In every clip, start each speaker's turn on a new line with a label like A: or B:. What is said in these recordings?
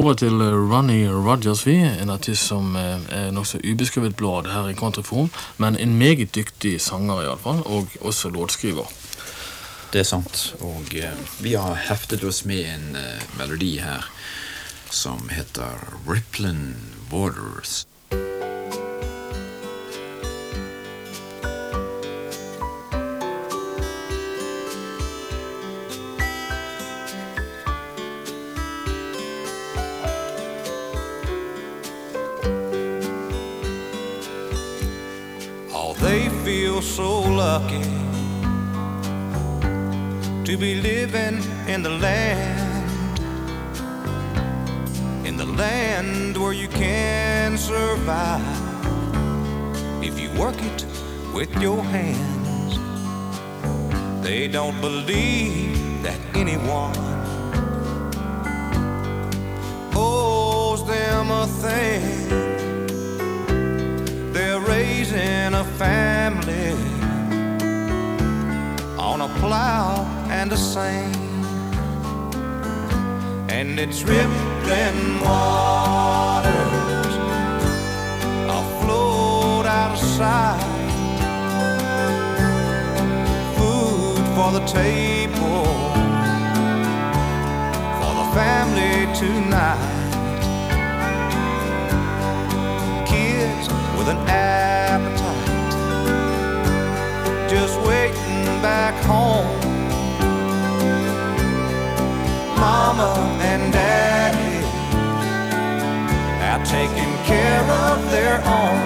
A: Ordet til Ronny Rogers, vi, en artist som eh, er nokså ubeskrevet blad her i countryform, men en meget dyktig sanger iallfall, og også låtskriver.
B: Det er sant. Og eh, vi har heftet oss med en eh, melodi her som heter Rippling Waters.
C: Lucky to be living in the land, in the land where you can survive if you work it with your hands. They don't believe that anyone plow same. And it's rippling waters afloat out of sight. Food for the table for the family tonight. Kids with an appetite, just waiting back home. Mama and Daddy out taking care of their own.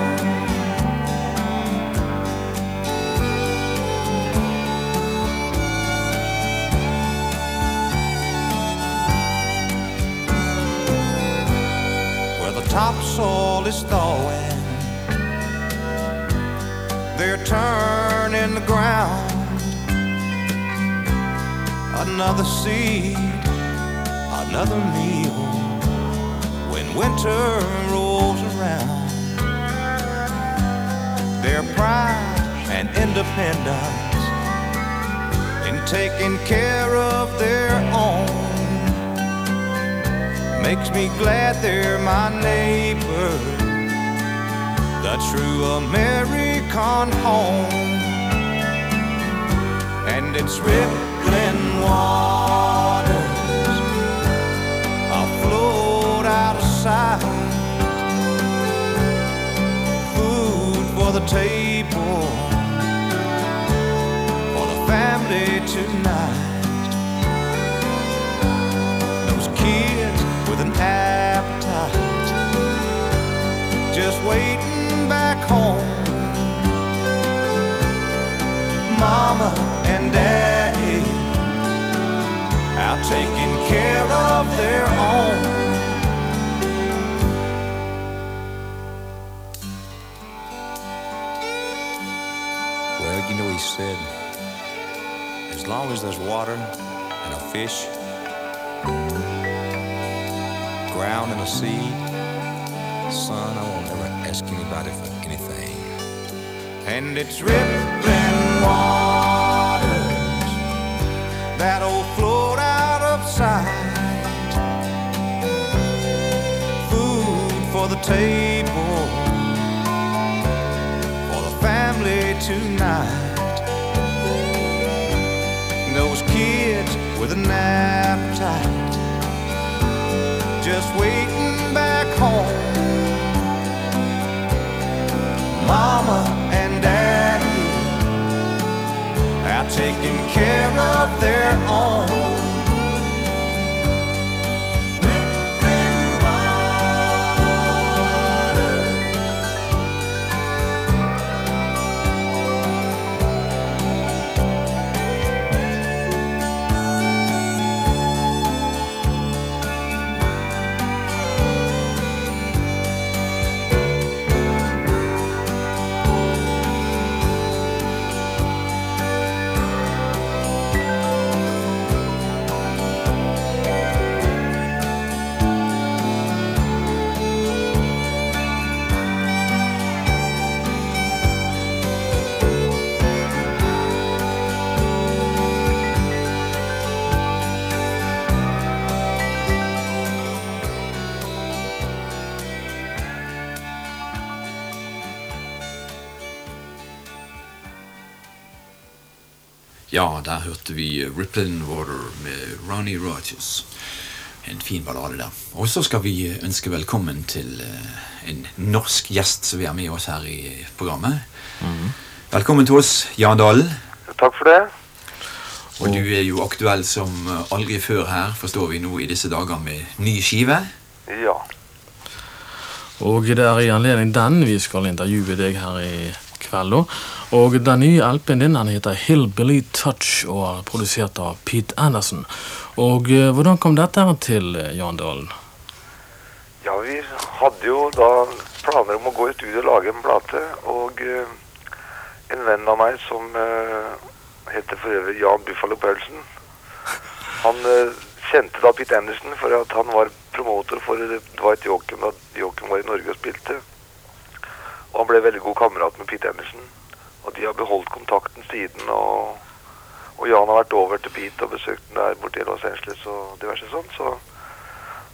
C: Where the topsoil is thawing, they're turning the ground. Another seed, another meal. When winter rolls around, their pride and independence in taking care of their own makes me glad they're my neighbor, the true American home. And it's rippling waters out. Food for the table for the family tonight. Those kids with an appetite just waiting back home. Mama and Daddy out taking care of their own. Said, as long as there's water and a fish, ground and a seed, son, I won't ever ask anybody for anything. And it's rippling waters that'll float out of sight. Food for the table kids with an appetite just waiting back home. Mama and Daddy out taking care of their own.
B: Ja, der hørte vi Rippling Water med Ronny Rogers. En fin ballade der. Og så skal vi ønske velkommen til eh, en norsk gjest som vi har med oss her i programmet. Velkommen til oss, Jan Dalen.
D: Takk for det.
B: Og du er jo aktuell som aldri før her, forstår vi nå i disse dager, med ny skive.
D: Ja.
A: Og det er i anledning den vi skal intervjue deg her i kveld. da. Og den nye LP-en din den heter Hillbilly Touch og er produsert av Pete Anderson. Og eh, hvordan kom dette til, eh, Jan Dalen?
D: ja, vi hadde jo da planer om å gå i studio og lage en plate. Og uh, en venn av meg som uh, heter for øvrig Jan Buffalo Paulsen, han uh, kjente da Pete Anderson for at han var promotor for Dwight Joachim da Joachim var i Norge og spilte. Og han ble veldig god kamerat med Pete Anderson. Og de har beholdt kontakten siden. Og, og Jan har vært over til Pete og besøkt den der borte i Los Angeles og diverse sånt. Så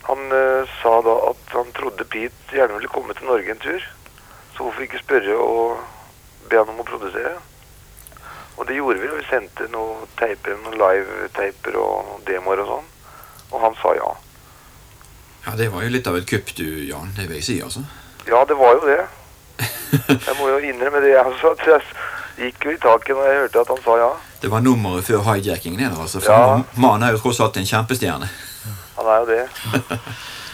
D: han eh, sa da at han trodde Pete gjerne ville komme til Norge en tur. Så hvorfor ikke spørre og be han om å produsere? Og det gjorde vi. Vi sendte noen teiper, noen live-teiper og demoer og sånn. Og han sa ja.
B: Ja, det var jo litt av et kupp, du, Jan. Det vil jeg si, altså.
D: Ja, det var jo det. Jeg må jo innrømme det. Altså, at jeg gikk jo i taket når jeg hørte at han sa ja.
B: Det var nummeret før hijackingen din, altså. For
D: Ja.
B: mannen er jo tross alt en kjempestjerne.
D: Han er jo det.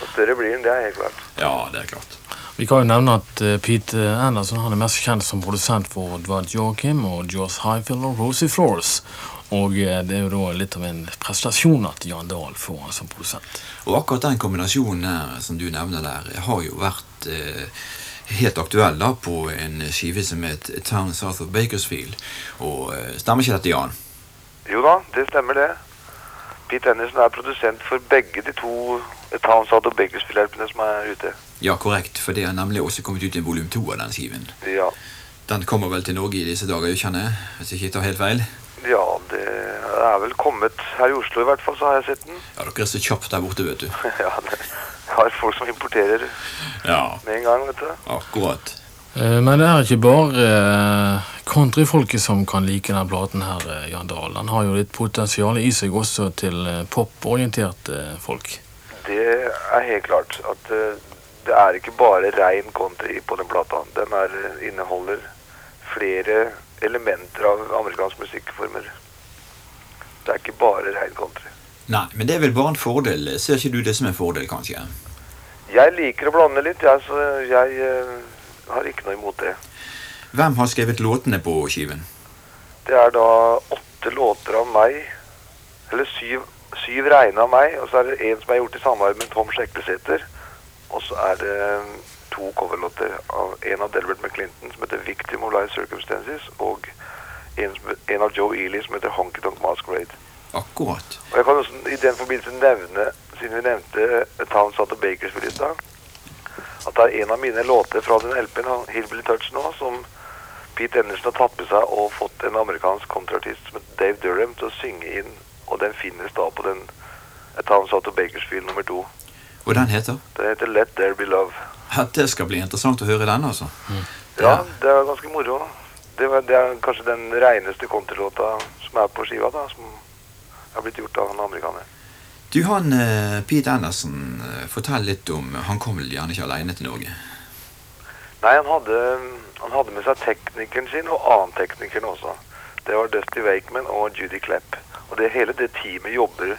D: Og større blir han, det er helt klart.
B: Ja, det er klart.
A: Vi kan jo nevne at eh, Pete Anderson han er mest kjent som produsent for Dwight Joachim og Joss Highfield og Rosie Flores. Og eh, det er jo da litt av en prestasjon at Jan Dahl får han som produsent.
B: Og akkurat den kombinasjonen her, som du nevner der, har jo vært eh, helt aktuell da på en skive som het Town South of Bakersfield. Og eh, stemmer ikke dette, Jan?
D: Jo da, det stemmer det. Pete Anderson er produsent for begge de to Townsend og Bakersfield-hjelpene som er ute.
B: Ja, korrekt, for det har nemlig også kommet ut en volum to av den skiven.
D: Ja.
B: Den kommer vel til Norge i disse dager, kjenner jeg, hvis jeg ikke tar helt feil?
D: ja, det er vel kommet her i Oslo i hvert fall, så har jeg sett den.
B: Ja, dere er så kjapt der borte, vet du.
D: ja, det har folk som importerer
B: Ja,
D: med en gang, vet du.
B: akkurat.
A: Eh, Men det er ikke bare eh, countryfolket som kan like denne platen her, eh, Jan Dahl. Den har jo litt potensial i seg også til poporienterte folk.
D: Det er helt klart at det er ikke bare rein country på den plata. Den er, eh, inneholder flere elementer av amerikansk musikkformer. Det er ikke bare rein country.
B: Nei, men det er vel bare en fordel. Ser ikke du det som en fordel, kanskje?
D: Jeg liker å blande litt, jeg, så jeg eh, har ikke noe imot det.
B: Hvem har skrevet låtene på skiven?
D: Det er da åtte låter av meg, eller syv, syv reine av meg, og så er det en som er gjort i samarbeid med Tom Sjeklesæter. Og så er det to coverlåter av en av Delbert McClinton som heter 'Victim of Life Circumstances', og en, en av Joe Ely som heter 'Honky Tonk Masquerade'.
B: Akkurat.
D: Og jeg kan også i den forbindelse nevne, siden vi nevnte Towns Sat og Bakersfield i stad, at det er en av mine låter fra den LP-en, 'Hillbilly Touch' nå, som Pete Anderson har tatt med seg og fått en amerikansk kontraartist som heter Dave Durham til å synge inn, og den finnes da på den A Town Sat og Bakersfield nummer to.
B: Og den heter?
D: Den heter 'Let There Be Love'.
B: Ja, det skal bli interessant å høre den, altså.
D: Ja, det er ganske moro. Det, var, det er kanskje den reineste countrylåta som er på skiva, da, som har blitt gjort av en amerikaner.
B: Du, han eh, Pete Anderson, eh, fortell litt om Han kom vel gjerne ikke alene til Norge?
D: Nei, han hadde, han hadde med seg teknikeren sin og annen teknikeren også. Det var Dusty Wakeman og Judy Klepp. Og det, hele det teamet jobber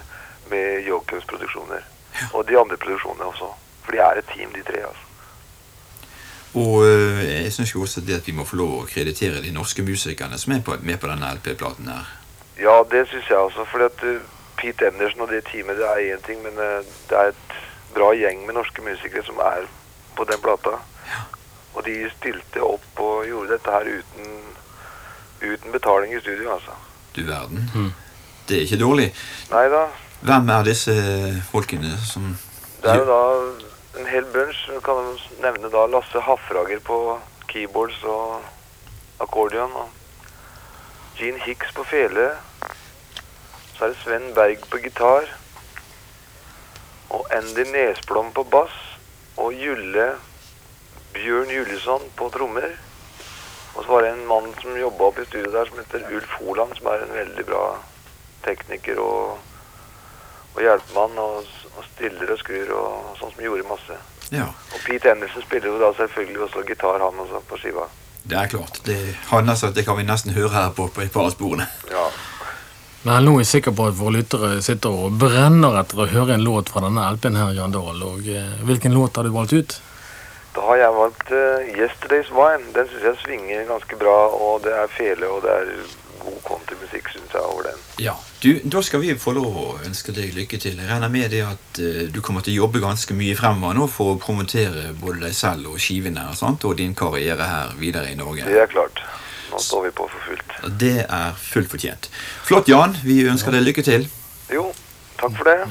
D: med Jokims produksjoner. Og de andre produksjonene også. For de er et team, de tre. altså.
B: Og eh, jeg syns jo også det at vi må få lov å kreditere de norske musikerne som er på, med på denne LP-platen her.
D: Ja, det syns jeg også. fordi at uh, Pete Anderson og det teamet det er én ting, men uh, det er et bra gjeng med norske musikere som er på den plata. Og de stilte opp og gjorde dette her uten, uten betaling i studio, altså.
B: Du verden.
A: Mm.
B: Det er ikke dårlig.
D: Nei da.
B: Hvem er disse folkene som
D: Det er jo da en hel bunch. Du kan nevne da Lasse Hafrager på keyboards og akkordeon. Og Gene Hicks på fele. Så er det Sven Berg på gitar. Og Andy Nesblom på bass. Og Julle Bjørn Julesson på trommer. Og så var det en mann som jobba oppe i studio der som heter Ulf Holand, som er en veldig bra tekniker og, og hjelpemann. Og, og stiller og skrur og sånn som gjorde masse.
B: Ja,
D: Og Pete Anderson spiller jo da selvfølgelig også gitar, han også, på skiva.
B: Det er klart. Det, handler sånn at det kan vi nesten høre her på, på et par av sporene.
D: Ja.
A: Men nå er jeg sikker på at våre lyttere sitter og brenner etter å høre en låt fra denne LP-en her, Jan Dahl. Og eh, hvilken låt har du valgt ut?
D: Da har jeg valgt uh, Yesterday's Wine. Den syns jeg svinger ganske bra, og det er fele, og det er god countrymusikk, syns jeg, over den.
B: Ja, du, Da skal vi få lov å ønske deg lykke til. Jeg regner med det at uh, du kommer til å jobbe ganske mye fremover nå for å promotere både deg selv og skivene og, sånt, og din karriere her videre i Norge.
D: Det er klart. Nå står vi på for fullt.
B: Det er fullt fortjent. Flott, Jan. Vi ønsker deg lykke til.
D: Jo, takk for det.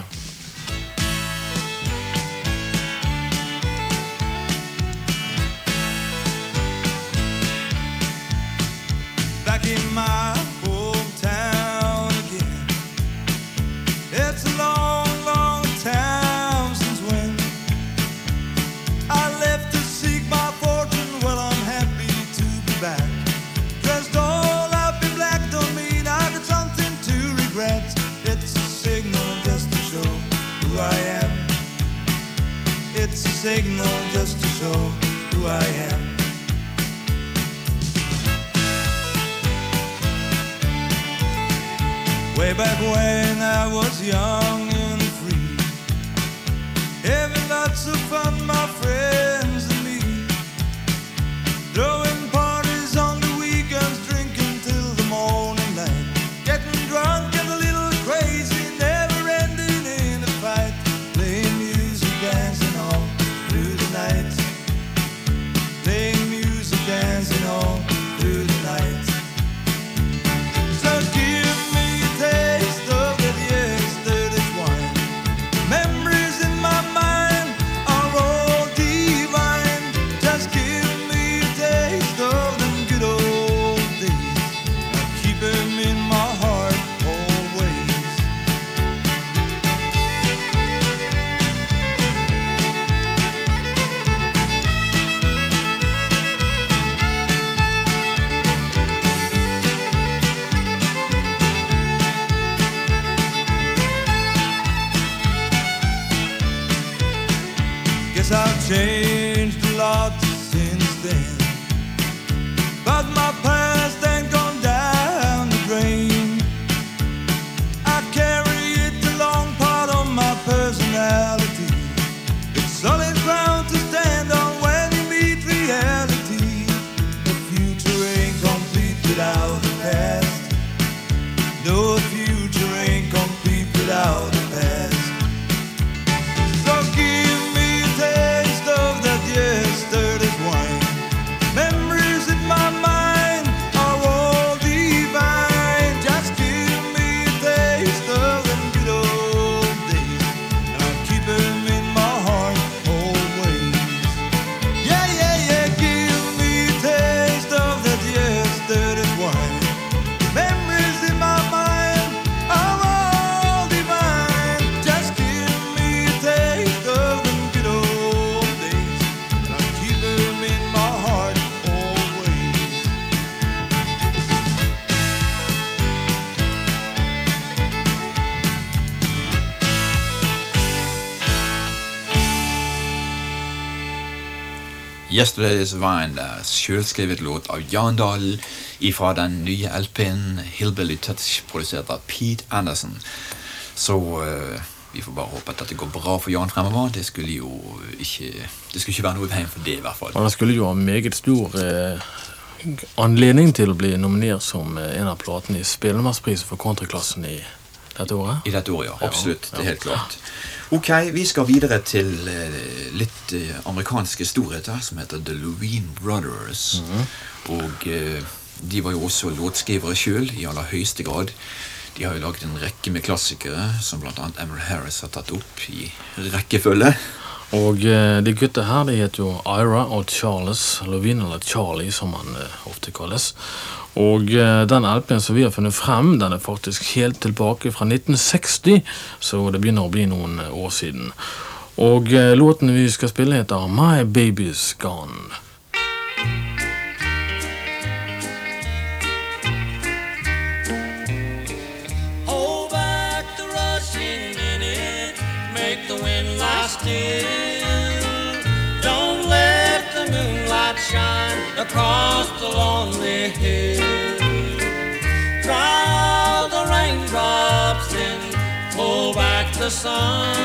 C: Back when I was young changed a lot Yesterday's
B: Vine', er selvskrevet låt av Jan Dahl ifra den nye LP-en Hillbilly Touch, produsert av Pete Anderson. Så uh, vi får bare håpe at dette går bra for Jan fremover. Det skulle jo ikke skulle ikke være noe i veien for det, i hvert fall.
A: Han skulle jo ha meget stor uh, anledning til å bli nominert som eh, en av platene i Spellemannsprisen for countryklassen i dette året.
B: I dette året, ja. Absolutt. Det er helt klart. Ok, vi skal videre til eh, litt eh, amerikanske storheter som heter The Louine Brothers. Og eh, de var jo også låtskrivere sjøl, i aller høyeste grad. De har jo laget en rekke med klassikere, som bl.a. Emerald Harris har tatt opp i rekkefølge.
A: Og eh, de gutta her de heter jo Ira og Charles Lovin, eller Charlie som han eh, ofte kalles. Og eh, den LP-en som vi har funnet frem, den er faktisk helt tilbake fra 1960, så det begynner å bli noen år siden. Og låten vi skal spille heter My Baby's Gone.
E: Shine across the lonely hill. Dry the raindrops and pull back the sun.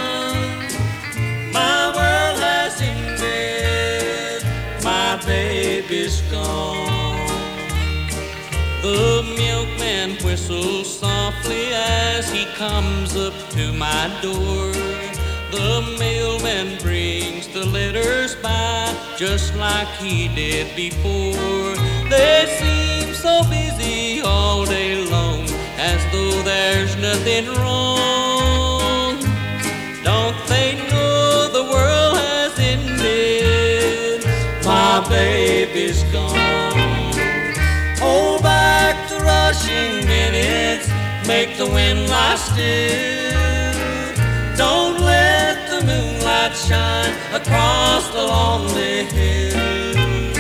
E: My world has ended, my baby's gone. The milkman whistles softly as he comes up to my door. The mailman brings the letters by just like he did before. They seem so busy all day long as though there's nothing wrong. Don't they know the world has ended? My baby's gone. Hold back the rushing minutes, make the wind lie still. Moonlight shine across the lonely hill.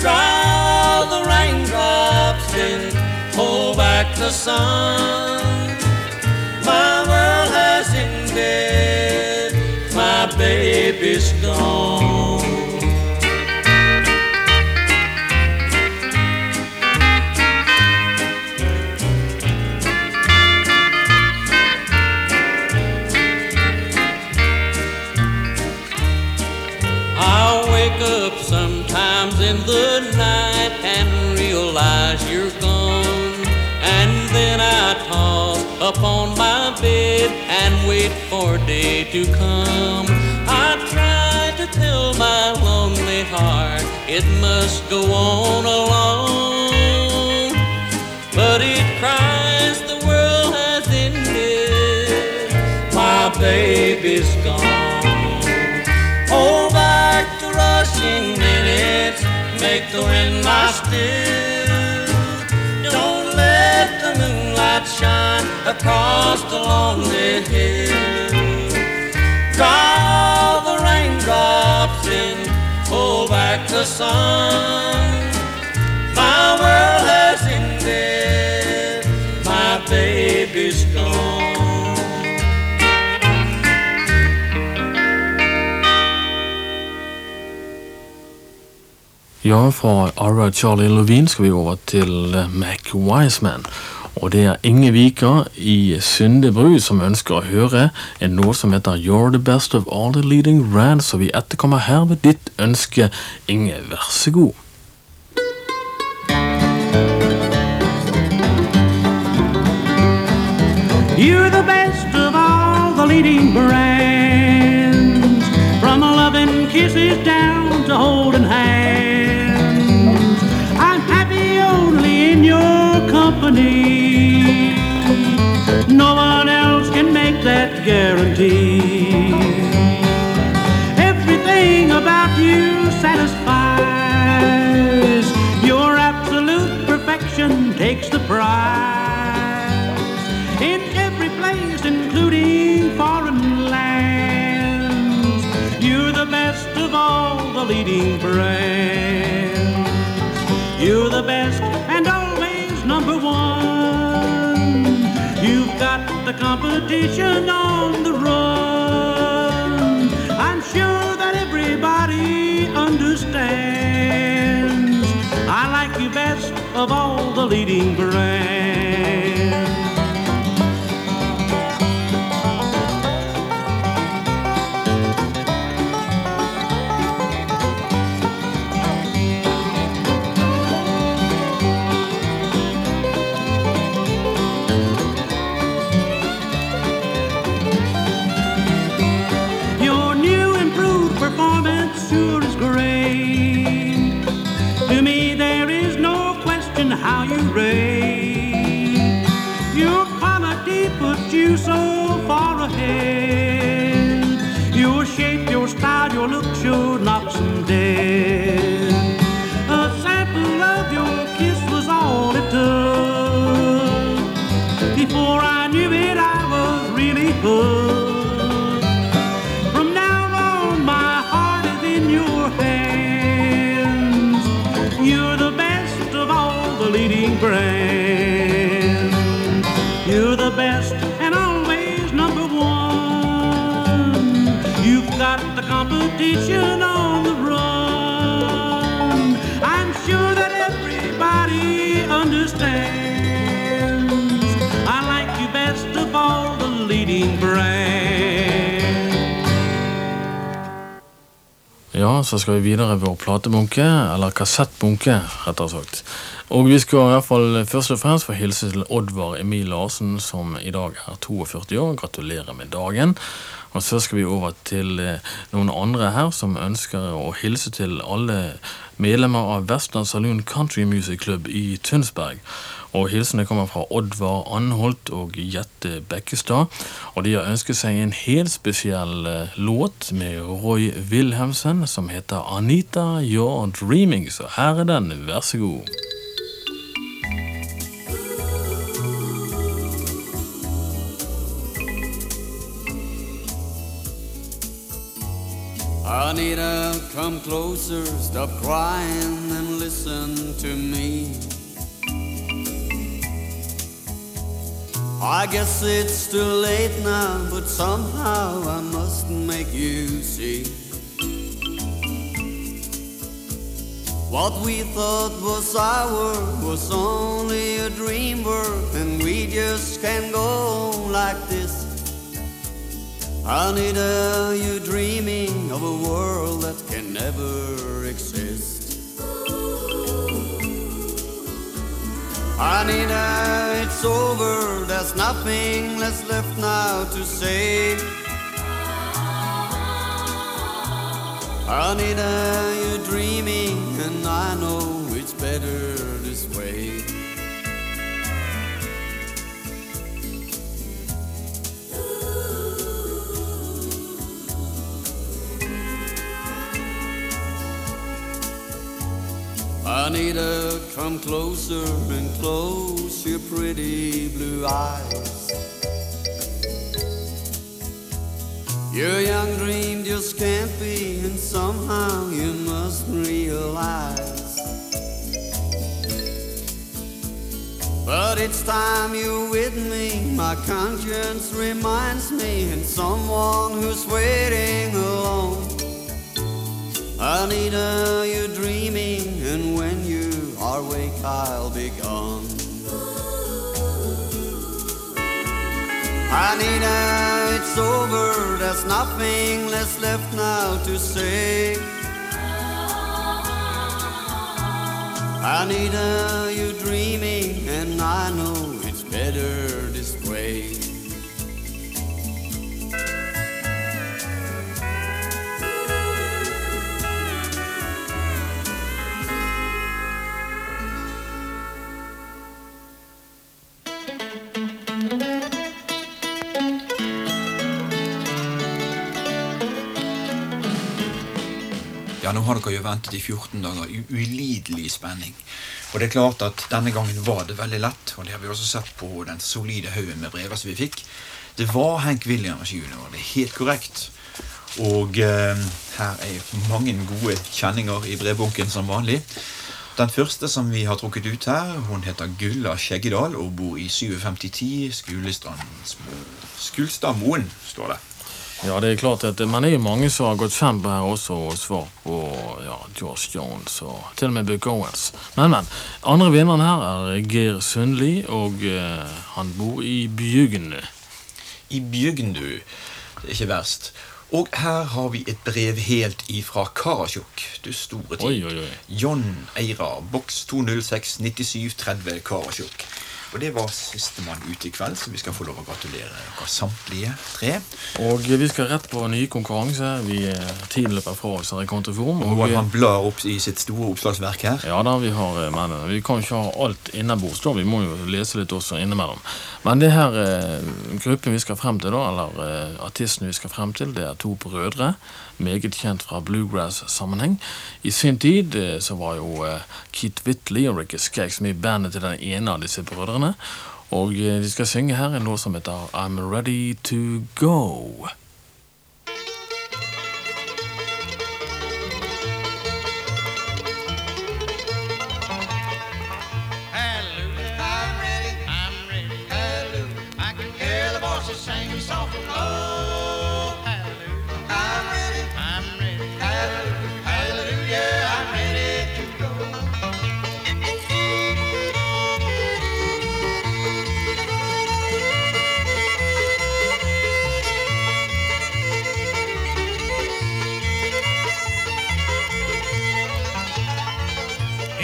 E: Dry all the raindrops and hold back the sun. My world has ended, my baby's gone. The night and realize you're gone. And then I toss upon my bed and wait for day to come. I try to tell my lonely heart it must go on alone. But it cries the world has ended. My baby's gone. Make the wind lie still. Don't let the moonlight shine across the lonely hill. Dry all the raindrops and hold back the sun.
A: Ja, fra Ara Charlie Levine skal vi over til eh, Mac Wiseman. Og det er Inge Vika i Syndebru som ønsker å høre en låt som heter You're the best of all the leading brands, så vi etterkommer herved ditt ønske. Inge, vær så god.
F: You're the best of all the leading brands, from loving kisses down to holding hands. Company. No one else can make that guarantee. Everything about you satisfies. Your absolute perfection takes the prize. In every place, including foreign lands, you're the best of all the leading brands. You're the best the competition on the run. I'm sure that everybody understands. I like you best of all the leading brands. Puts you so far ahead. Your shape, your style, your look sure knocks 'em dead.
A: Ja, så skal vi videre vår platebunke, eller kassettbunke, rettere sagt. Og vi skal i hvert fall først og fremst få hilse til Oddvar Emil Larsen, som i dag er 42 år. Gratulerer med dagen. Og så skal vi over til eh, noen andre her som ønsker å hilse til alle medlemmer av Vestland Saloon Country Music Club i Tønsberg. Og hilsene kommer fra Oddvar Anholt og Jette Bekkestad. Og de har ønsket seg en helt spesiell eh, låt med Roy Wilhelmsen som heter Anita You're Dreaming. Så her er den, vær så god.
G: Anita, come closer, stop crying and listen to me. I guess it's too late now, but somehow I must make you see. What we thought was our was only a dream and we just can't go on like this. Anita, you dreaming of a world that can never exist. Anita, it's over, there's nothing less left now to say. Anita, you're dreaming, and I know it's better this way. Anita, come closer and close your pretty blue eyes. Your young dream just can't be, and somehow you must realize. But it's time you're with me, my conscience reminds me, and someone who's waiting alone. Anita, you're dreaming, and when you are awake, I'll be gone. Anita, it's over, there's nothing less left now to say. Anita, you're dreaming, and I know it's better this way.
B: Ja, nå har dere jo ventet i 14 dager i ulidelig spenning. Og det er klart at denne gangen var det veldig lett, og det har vi også sett på den solide haugen med brever som vi fikk. Det var Hank Williams jr., det er helt korrekt. Og eh, her er mange gode kjenninger i brevbunken som vanlig. Den første som vi har trukket ut her, hun heter Gulla Skjeggedal og bor i 5710 Skulestrand Skulstadmoen, står det.
A: Ja, det er klart at Man er jo mange som har gått frem på her også og svart på ja, George Jones og til og med Buck Owens. Men, men. Andre vinneren her er Geir Sundli, og eh, han bor i Bjugn.
B: I Bjøgndu. Det er ikke verst. Og her har vi et brev helt ifra Karasjok. Du store tid.
A: Oi, oi, oi.
B: John Eira, boks 206 97 30 Karasjok. Og det var sistemann ute i kveld, så vi skal få lov å gratulere dere samtlige tre.
A: Og vi skal rett på ny konkurranse. Vi tidløper Tiden løper fra oss her i Kontoforum.
B: Og
A: Og,
B: han blar opp i sitt store oppslagsverk her.
A: ja da, vi har eh, men Vi kan ikke ha alt innebords, da. Vi må jo lese litt også innimellom. Men det her eh, gruppen vi skal frem til, da, eller eh, artisten vi skal frem til, det er to brødre. Meget kjent fra bluegrass-sammenheng. I sin tid eh, så var jo eh, Keith Whitley og Ricky Skaggs med i bandet til den ene av disse brødrene. Og eh, de skal synge her en låt som heter I'm Ready To Go.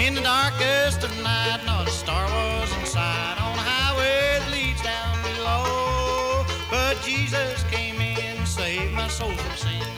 H: The
I: darkest of night, not a star was in sight on a highway that leads down below. But Jesus came in, and saved my soul from sin.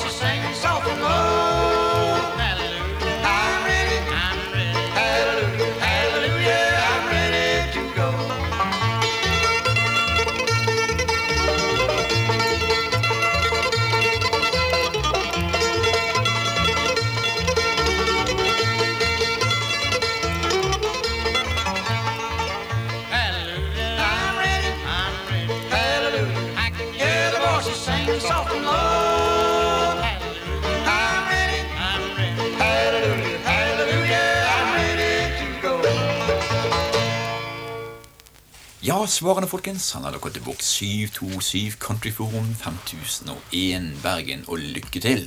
I: Hear the
B: Ja, svarene, folkens. Han har dere til boks 727 Countryforum 5001 Bergen, og lykke til!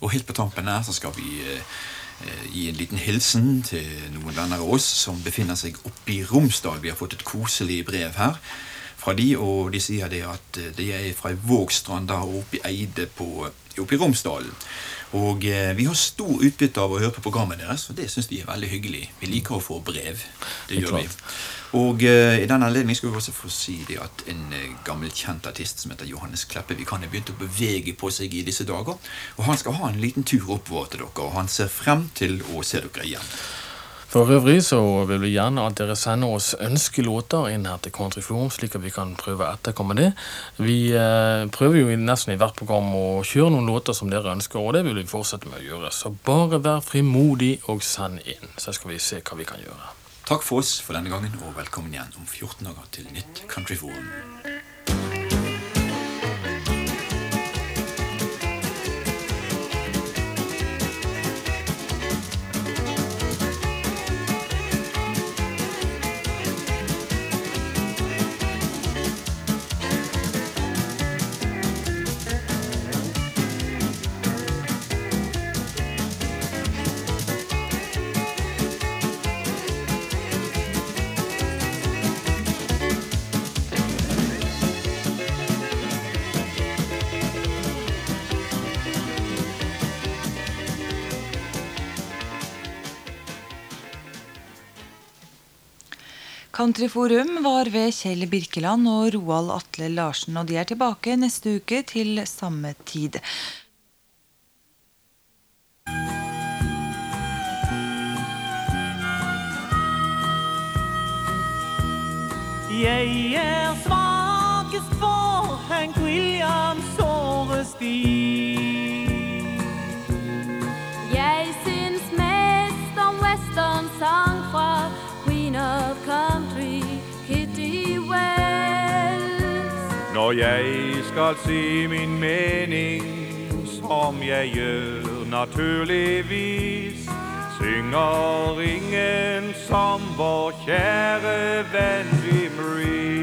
B: Og helt på tampen her så skal vi eh, eh, gi en liten hilsen til noen venner av oss som befinner seg oppe i Romsdal. Vi har fått et koselig brev her fra de, og de sier det at eh, de er fra Vågstrand der oppe i Eide på, oppe i Romsdalen. Og eh, vi har stor utbytte av å høre på programmet deres, og det syns vi er veldig hyggelig. Vi liker å få brev. Det gjør vi. Og eh, i den anledning skal vi også få si det at en eh, gammel kjent artist som heter Johannes Kleppevik, han er begynt å bevege på seg i disse dager. Og han skal ha en liten tur oppover til dere, og han ser frem til å se dere igjen.
A: For øvrig så vil vi gjerne at dere sender oss ønskelåter inn her til Countryforum, slik at vi kan prøve å etterkomme det. Vi eh, prøver jo nesten i hvert program å kjøre noen låter som dere ønsker, og det vil vi fortsette med å gjøre. Så bare vær frimodig og send inn, så skal vi se hva vi kan gjøre.
B: Takk for oss for denne gangen, og velkommen igjen om 14 dager til nytt Countryforum.
J: Countryforum var ved Kjell Birkeland og Roald Atle Larsen, og de er tilbake neste uke til samme tid.
K: Jeg er svakest for Hank Williams sårestil.
L: Jeg syns mest om westernsang fra Queen of Country, Kitty Wells.
M: Når jeg skal si min mening, som jeg gjør naturligvis, synger ingen som vår kjære venn Jim Reeves.